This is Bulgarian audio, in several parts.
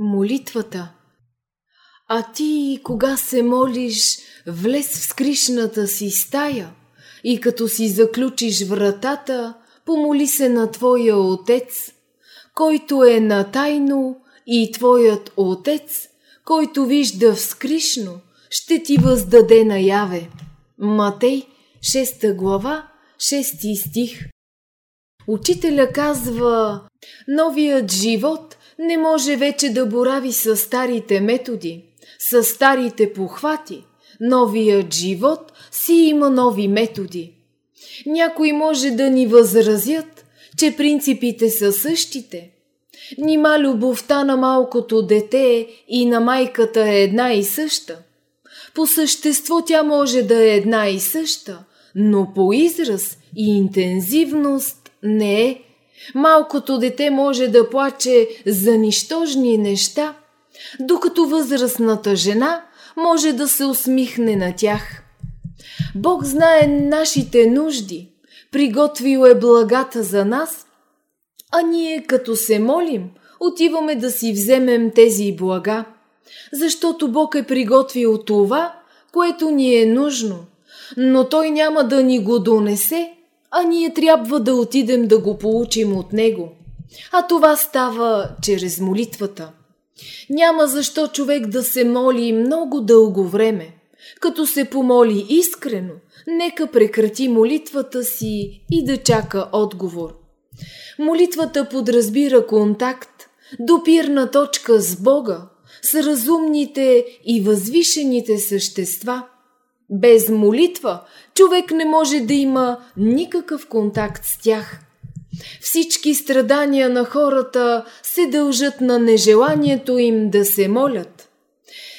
Молитвата А ти, кога се молиш, влез в скришната си стая и като си заключиш вратата, помоли се на Твоя Отец, който е на тайно и Твоят Отец, който вижда в скришно, ще ти въздаде наяве. Матей, 6 глава, 6 стих Учителя казва, новият живот не може вече да борави с старите методи, с старите похвати. Новият живот си има нови методи. Някои може да ни възразят, че принципите са същите. Нима любовта на малкото дете и на майката е една и съща. По същество тя може да е една и съща, но по израз и интензивност не е. Малкото дете може да плаче за нищожни неща, докато възрастната жена може да се усмихне на тях. Бог знае нашите нужди, приготвил е благата за нас, а ние като се молим, отиваме да си вземем тези блага, защото Бог е приготвил това, което ни е нужно, но Той няма да ни го донесе, а ние трябва да отидем да го получим от Него. А това става чрез молитвата. Няма защо човек да се моли много дълго време. Като се помоли искрено, нека прекрати молитвата си и да чака отговор. Молитвата подразбира контакт, допирна точка с Бога, с разумните и възвишените същества – без молитва човек не може да има никакъв контакт с тях. Всички страдания на хората се дължат на нежеланието им да се молят.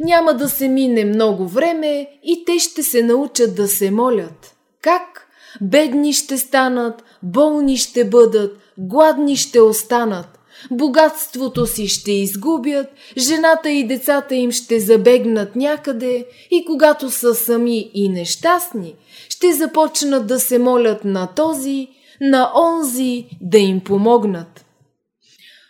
Няма да се мине много време и те ще се научат да се молят. Как? Бедни ще станат, болни ще бъдат, гладни ще останат. Богатството си ще изгубят, жената и децата им ще забегнат някъде и когато са сами и нещастни, ще започнат да се молят на този, на онзи да им помогнат.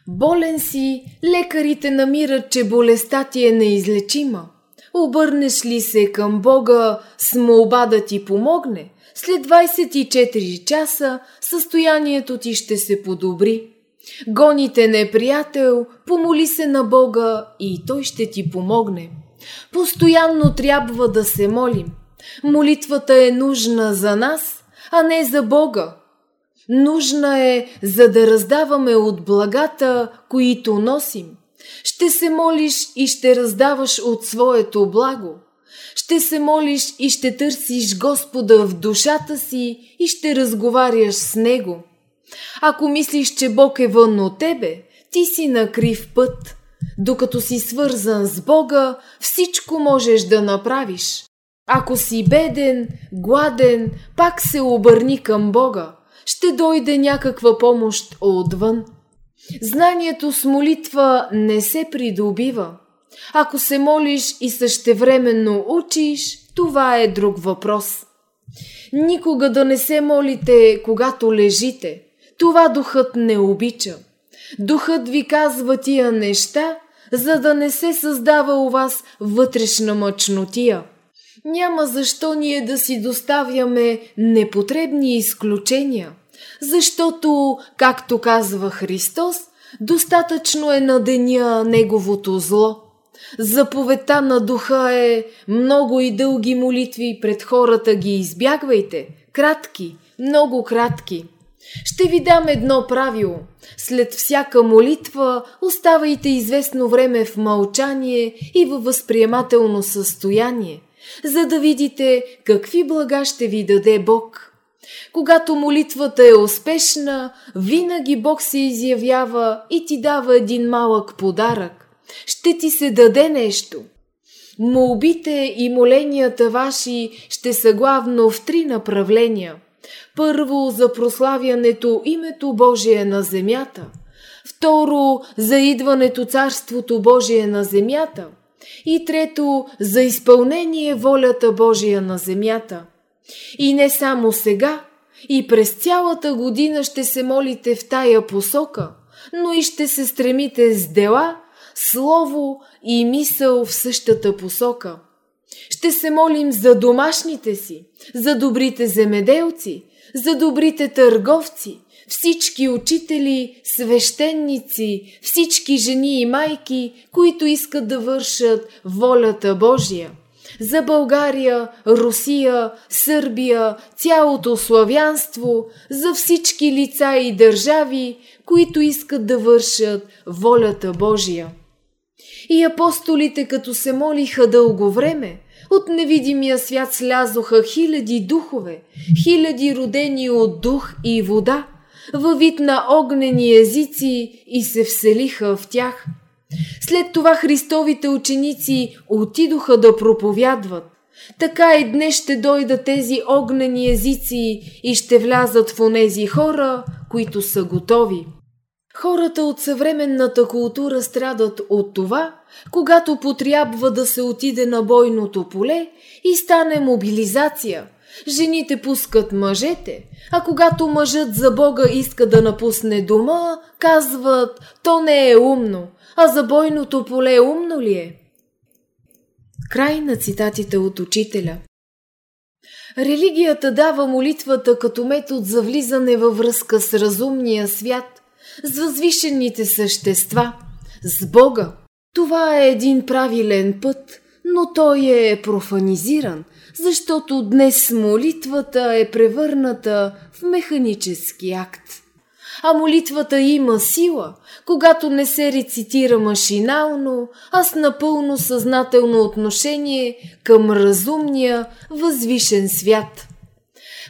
Болен си, лекарите намират, че болестта ти е неизлечима. Обърнеш ли се към Бога с молба да ти помогне, след 24 часа състоянието ти ще се подобри. Гоните неприятел, помоли се на Бога и Той ще ти помогне. Постоянно трябва да се молим. Молитвата е нужна за нас, а не за Бога. Нужна е, за да раздаваме от благата, които носим. Ще се молиш и ще раздаваш от своето благо. Ще се молиш и ще търсиш Господа в душата си и ще разговаряш с Него. Ако мислиш, че Бог е вън от тебе, ти си на крив път. Докато си свързан с Бога, всичко можеш да направиш. Ако си беден, гладен, пак се обърни към Бога. Ще дойде някаква помощ отвън. Знанието с молитва не се придобива. Ако се молиш и същевременно учиш, това е друг въпрос. Никога да не се молите, когато лежите. Това духът не обича. Духът ви казва тия неща, за да не се създава у вас вътрешна мъчнотия. Няма защо ние да си доставяме непотребни изключения, защото, както казва Христос, достатъчно е на деня неговото зло. Заповедта на духа е много и дълги молитви пред хората ги избягвайте, кратки, много кратки. Ще ви дам едно правило. След всяка молитва оставайте известно време в мълчание и във възприемателно състояние, за да видите какви блага ще ви даде Бог. Когато молитвата е успешна, винаги Бог се изявява и ти дава един малък подарък. Ще ти се даде нещо. Молбите и моленията ваши ще са главно в три направления – първо, за прославянето името Божие на земята. Второ, за идването Царството Божие на земята. И трето, за изпълнение волята Божия на земята. И не само сега, и през цялата година ще се молите в тая посока, но и ще се стремите с дела слово и мисъл в същата посока. Ще се молим за домашните си, за добрите земеделци, за добрите търговци, всички учители, свещеници, всички жени и майки, които искат да вършат волята Божия. За България, Русия, Сърбия, цялото славянство, за всички лица и държави, които искат да вършат волята Божия. И апостолите, като се молиха дълго време, от невидимия свят слязоха хиляди духове, хиляди родени от дух и вода, във вид на огнени езици и се вселиха в тях. След това Христовите ученици отидоха да проповядват. Така и днес ще дойдат тези огнени езици и ще влязат в онези хора, които са готови. Хората от съвременната култура страдат от това, когато потрябва да се отиде на бойното поле и стане мобилизация. Жените пускат мъжете, а когато мъжът за Бога иска да напусне дома, казват, то не е умно, а за бойното поле умно ли е? Край на цитатите от учителя. Религията дава молитвата като метод за влизане във връзка с разумния свят, с възвишените същества, с Бога. Това е един правилен път, но той е профанизиран, защото днес молитвата е превърната в механически акт. А молитвата има сила, когато не се рецитира машинално, а с напълно съзнателно отношение към разумния, възвишен свят.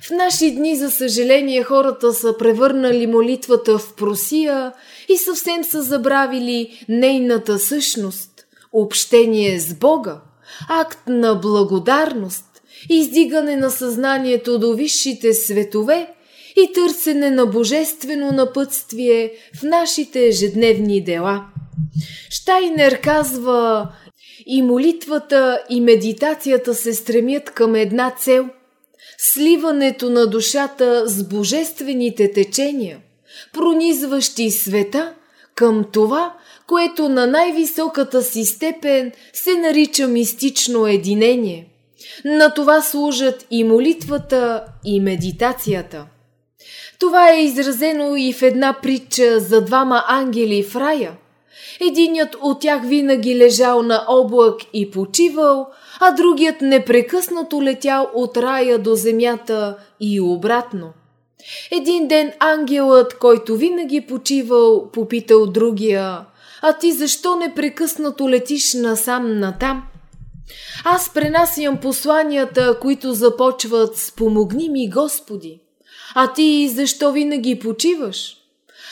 В наши дни, за съжаление, хората са превърнали молитвата в просия и съвсем са забравили нейната същност – общение с Бога, акт на благодарност, издигане на съзнанието до висшите светове и търсене на божествено напътствие в нашите ежедневни дела. Штайнер казва и молитвата и медитацията се стремят към една цел – сливането на душата с божествените течения, пронизващи света към това, което на най-високата си степен се нарича мистично единение – на това служат и молитвата, и медитацията. Това е изразено и в една притча за двама ангели в рая. Единият от тях винаги лежал на облак и почивал, а другият непрекъснато летял от рая до земята и обратно. Един ден ангелът, който винаги почивал, попитал другия, а ти защо непрекъснато летиш насам натам? Аз пренасям посланията, които започват с «Помогни ми, Господи!» А ти защо винаги почиваш?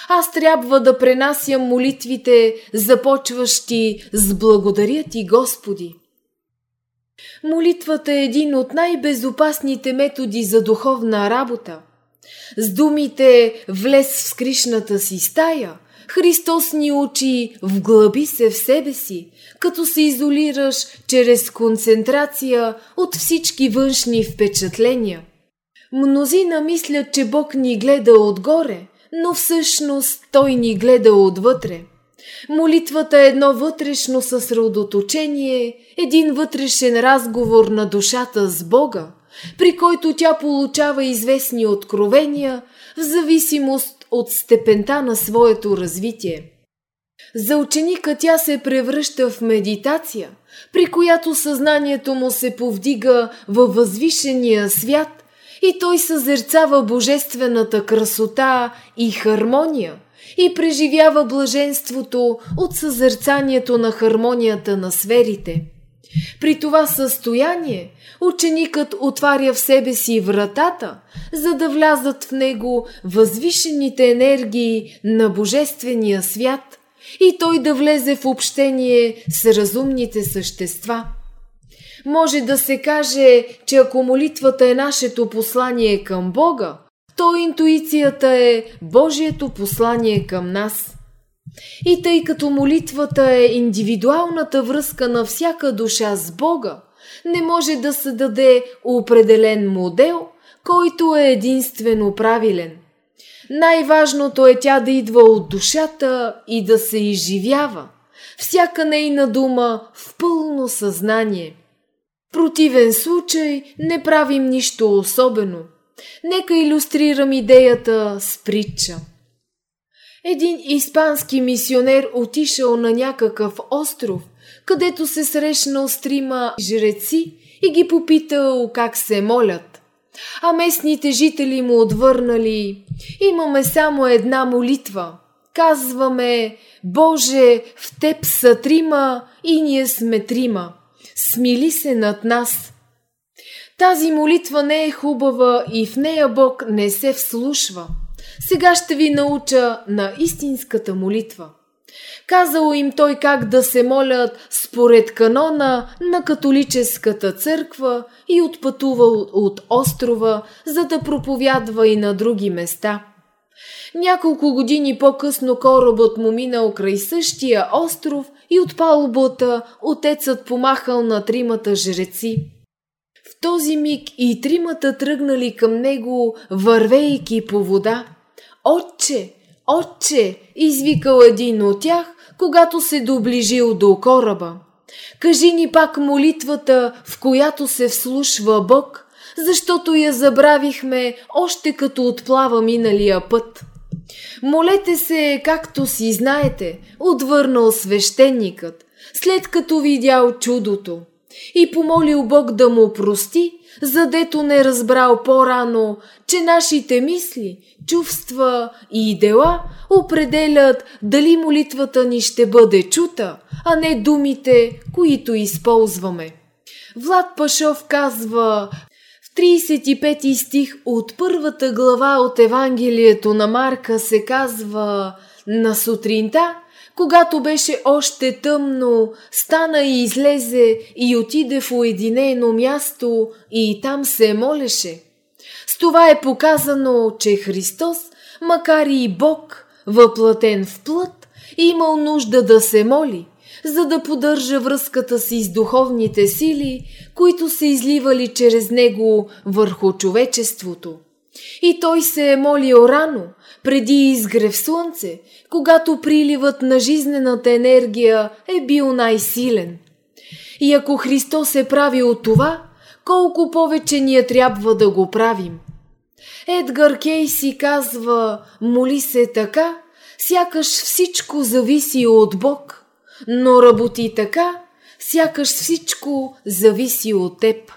Аз трябва да пренасям молитвите, започващи с «Благодаря ти, Господи!» Молитвата е един от най-безопасните методи за духовна работа. С думите «Влез в скришната си стая» Христос ни учи «Вглъби се в себе си», като се изолираш чрез концентрация от всички външни впечатления. Мнозина мислят, че Бог ни гледа отгоре, но всъщност Той ни гледа отвътре. Молитвата е едно вътрешно съсредоточение, един вътрешен разговор на душата с Бога, при който тя получава известни откровения в зависимост от степента на своето развитие. За ученика тя се превръща в медитация, при която съзнанието му се повдига във възвишения свят и той съзерцава божествената красота и хармония и преживява блаженството от съзерцанието на хармонията на сферите. При това състояние ученикът отваря в себе си вратата, за да влязат в него възвишените енергии на Божествения свят – и той да влезе в общение с разумните същества. Може да се каже, че ако молитвата е нашето послание към Бога, то интуицията е Божието послание към нас. И тъй като молитвата е индивидуалната връзка на всяка душа с Бога, не може да се даде определен модел, който е единствено правилен – най-важното е тя да идва от душата и да се изживява, всяка нейна дума в пълно съзнание. Противен случай не правим нищо особено. Нека иллюстрирам идеята с притча. Един испански мисионер отишъл на някакъв остров, където се срещнал с трима жреци и ги попитал как се молят. А местните жители му отвърнали Имаме само една молитва. Казваме Боже, в теб са трима и ние сме трима. Смили се над нас. Тази молитва не е хубава и в нея Бог не се вслушва. Сега ще ви науча на истинската молитва. Казал им той как да се молят според канона на католическата църква и отпътувал от острова, за да проповядва и на други места. Няколко години по-късно корабът му минал край същия остров и от палубата отецът помахал на тримата жреци. В този миг и тримата тръгнали към него, вървейки по вода. Отче, отче, извикал един от тях, когато се доближил до кораба. Кажи ни пак молитвата, в която се вслушва Бог, защото я забравихме още като отплава миналия път. Молете се, както си знаете, отвърнал свещеникът, след като видял чудото и помолил Бог да му прости, задето не разбрал по-рано, че нашите мисли, чувства и дела определят дали молитвата ни ще бъде чута, а не думите, които използваме. Влад Пашов казва в 35 стих от първата глава от Евангелието на Марка се казва на сутринта – когато беше още тъмно, стана и излезе и отиде в уединено място и там се молеше. С това е показано, че Христос, макар и Бог, въплатен в плът, имал нужда да се моли, за да поддържа връзката си с духовните сили, които се изливали чрез него върху човечеството. И той се е молил рано, преди изгрев слънце, когато приливът на жизнената енергия е бил най-силен. И ако Христос е правил това, колко повече ние трябва да го правим. Едгар Кейси казва, моли се така, сякаш всичко зависи от Бог, но работи така, сякаш всичко зависи от теб.